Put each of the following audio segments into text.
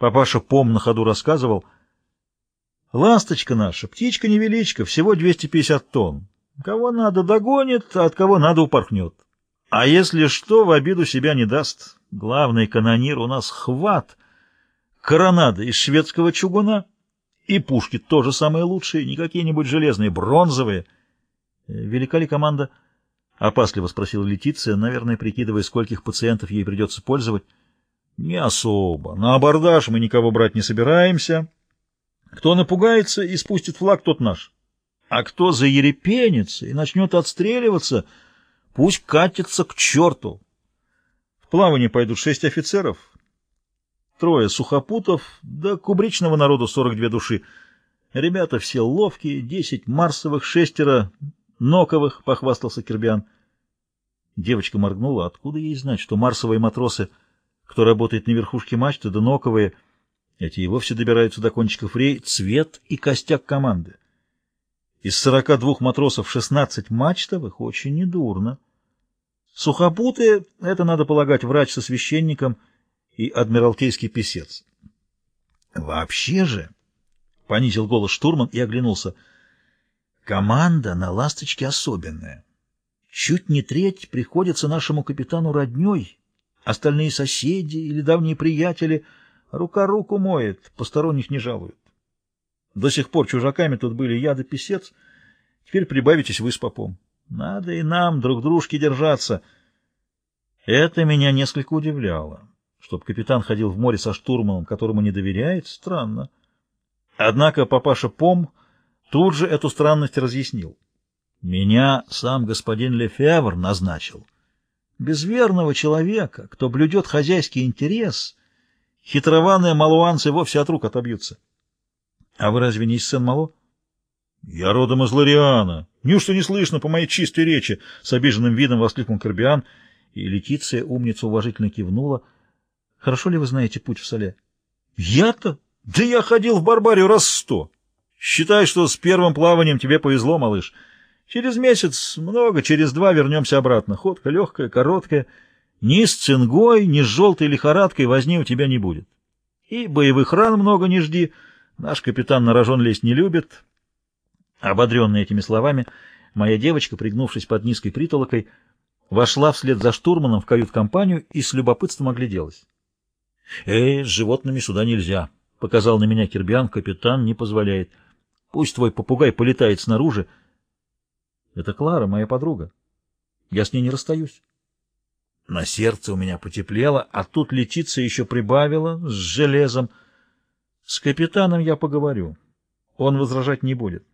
Папаша Пом на ходу рассказывал. «Ласточка наша, птичка невеличка, всего 250 тонн. Кого надо догонит, а от кого надо упорхнет. А если что, в обиду себя не даст. Главный канонир у нас хват. Коронада из шведского чугуна. И пушки тоже самые лучшие, не какие-нибудь железные, бронзовые. Велика ли команда?» Опасливо спросила Летиция, наверное, прикидывая, скольких пациентов ей придется пользовать. Не особо. На абордаж мы никого брать не собираемся. Кто напугается и спустит флаг, тот наш. А кто заерепенится и начнет отстреливаться, пусть катится к черту. В плавание пойдут шесть офицеров, трое сухопутов, да кубричного народу сорок две души. Ребята все ловкие, десять марсовых, шестеро ноковых, — похвастался Кирбиан. Девочка моргнула. Откуда ей знать, что марсовые матросы — кто работает на верхушке мачты, да ноковые, эти и вовсе добираются до кончиков рей, цвет и костяк команды. Из сорока двух матросов шестнадцать мачтовых очень недурно. Сухопутые — это, надо полагать, врач со священником и адмиралтейский писец. Вообще же, — понизил голос штурман и оглянулся, — команда на «Ласточке» особенная. Чуть не треть приходится нашему капитану родней, Остальные соседи или давние приятели рука руку моет, посторонних не жалуют. До сих пор чужаками тут были я да писец, теперь прибавитесь вы с попом. Надо и нам друг дружки держаться. Это меня несколько удивляло. Чтоб капитан ходил в море со штурманом, которому не доверяет, странно. Однако папаша Пом тут же эту странность разъяснил. Меня сам господин Лефевр назначил без верного человека, кто блюдет хозяйский интерес, хитрованные малуанцы вовсе от рук отобьются. — А вы разве не из Сен-Мало? — Я родом из Лориана. Неужто не слышно по моей чистой речи? — с обиженным видом воскликнул Корбиан, и Летиция, умница, уважительно кивнула. — Хорошо ли вы знаете путь в Соле? — Я-то? Да я ходил в Барбарию раз сто. Считай, что с первым плаванием тебе повезло, малыш. — Через месяц, много, через два вернемся обратно. Ходка легкая, короткая. Ни с цингой, ни с желтой лихорадкой возни у тебя не будет. И боевых ран много не жди. Наш капитан на рожон лезть не любит. Ободренная этими словами, моя девочка, пригнувшись под низкой притолокой, вошла вслед за штурманом в кают-компанию и с любопытством огляделась. — Эй, с животными сюда нельзя, — показал на меня Кирбиан, капитан не позволяет. Пусть твой попугай полетает снаружи, — это Клара, моя подруга. Я с ней не расстаюсь. На сердце у меня потеплело, а тут летица еще прибавила с железом. С капитаном я поговорю. Он возражать не будет.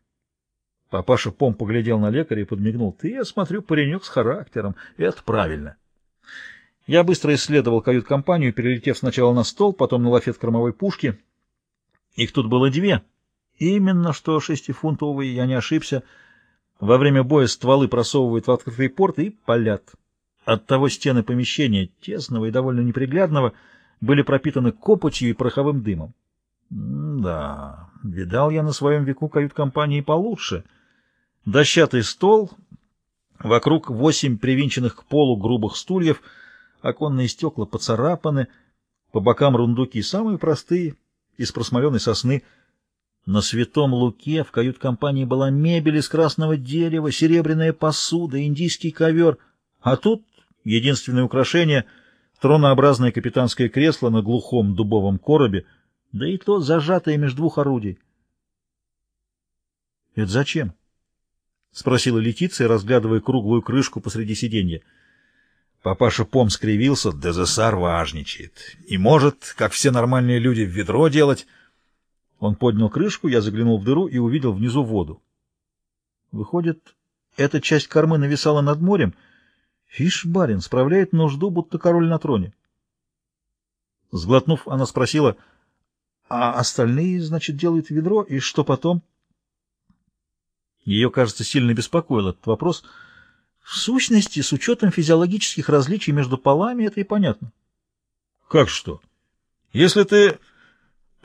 Папаша Пом поглядел на лекаря и подмигнул. Ты, я смотрю, паренек с характером. Это правильно. Я быстро исследовал кают-компанию, перелетев сначала на стол, потом на лафет кормовой пушки. Их тут было две. Именно что шестифунтовые, я не ошибся — во время боя стволы просовывают в открытый порт и палят. Оттого стены помещения, тесного и довольно неприглядного, были пропитаны копотью и пороховым дымом. да, видал я на своем веку кают-компании получше. Дощатый стол, вокруг восемь привинченных к полу грубых стульев, оконные стекла поцарапаны, по бокам рундуки самые простые, из просмоленной сосны — на святом Луке в кают-компании была мебель из красного дерева, серебряная посуда, индийский ковер, а тут единственное украшение — тронообразное капитанское кресло на глухом дубовом коробе, да и то зажатое между двух орудий. — Это зачем? — спросила Летиция, разглядывая круглую крышку посреди сиденья. Папаша Пом скривился, Дезессар важничает. И может, как все нормальные люди, в ведро делать — он поднял крышку, я заглянул в дыру и увидел внизу воду. Выходит, эта часть кормы нависала над морем. Фиш, барин, справляет нужду, будто король на троне. Сглотнув, она спросила, а остальные, значит, делают ведро, и что потом? Ее, кажется, сильно беспокоил этот вопрос. В сущности, с учетом физиологических различий между полами, это и понятно. Как что? Если ты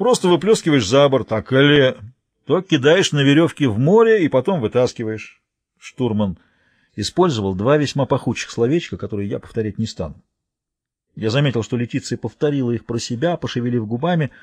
Просто выплескиваешь за борт, а коли... то кидаешь на веревке в море и потом вытаскиваешь. Штурман использовал два весьма пахучих словечка, которые я повторять не стану. Я заметил, что Летиция повторила их про себя, пошевелив губами —